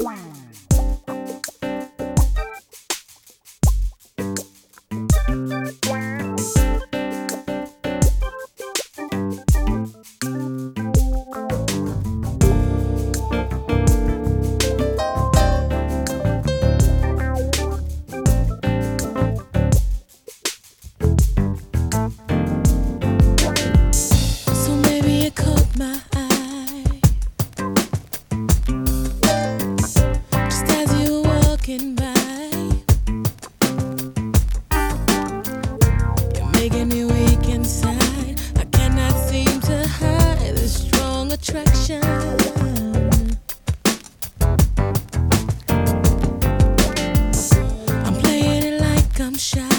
Wow. shine.